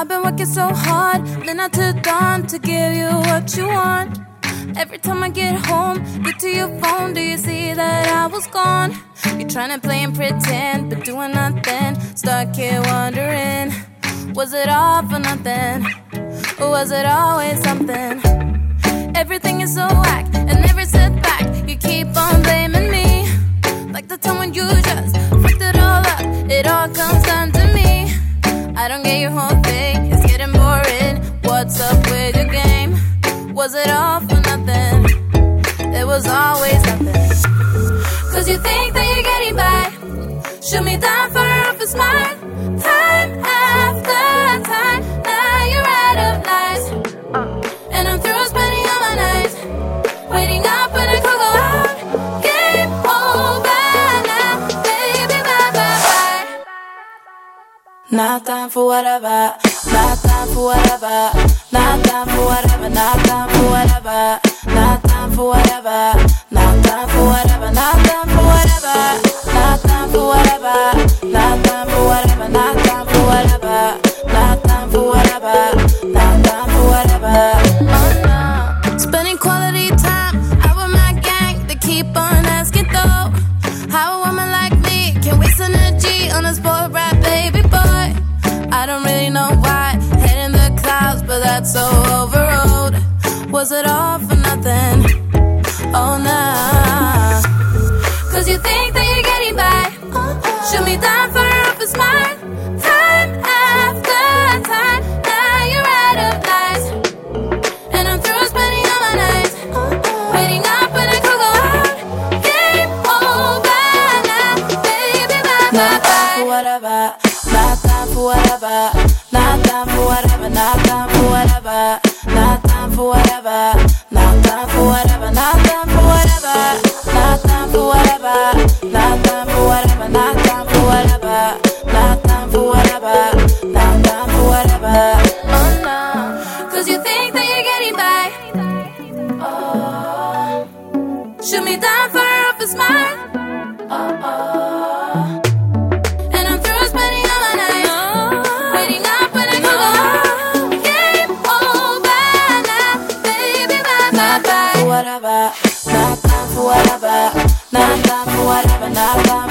I've been working so hard, midnight to dawn to give you what you want. Every time I get home, get to your phone, do you see that I was gone? You're trying to play and pretend, but doing nothing. Stuck here wondering, was it all for nothing? Or was it always something? Everything is so whack, and every setback, you keep on blaming me. Like the time when you just fucked it all up, it all comes down to me. I don't get your whole thing. What's up with your game? Was it all for nothing? It was always nothing. Cause you think that you're getting by. Shoot me down for a smile. Time after time, now you're out of lies. And I'm through spending all my nights. Waiting up when I could go out. Game over now, baby, bye bye bye. Not time for whatever. Not time for whatever. Not time for whatever. Not time for whatever. Not time for whatever. Not for whatever. Not for whatever. Not for whatever. Oh no. Spending quality time out with my gang. They keep on asking though. How a woman like me can waste energy on baby boy. I don't really know why. Head in the clouds, but that's so. Was it all for nothing? Oh nah. You think that you're getting by. Shoot me down for a smile. Time after time, now you're out of lies. And I'm through spending all my nights Waiting up when I could go out Game over now Baby, bye, bye, Not time for bye whatever. Not time for whatever. Not time for whatever. Not time for whatever. Not time for whatever. Shoot me down for off a smile Oh. And I'm through spending all my nights Waiting up when I go Game over now Baby, bye, bye, bye whatever. Not time for whatever. Not time for whatever. Not whatever. Not time for whatever. Not time for whatever. Not time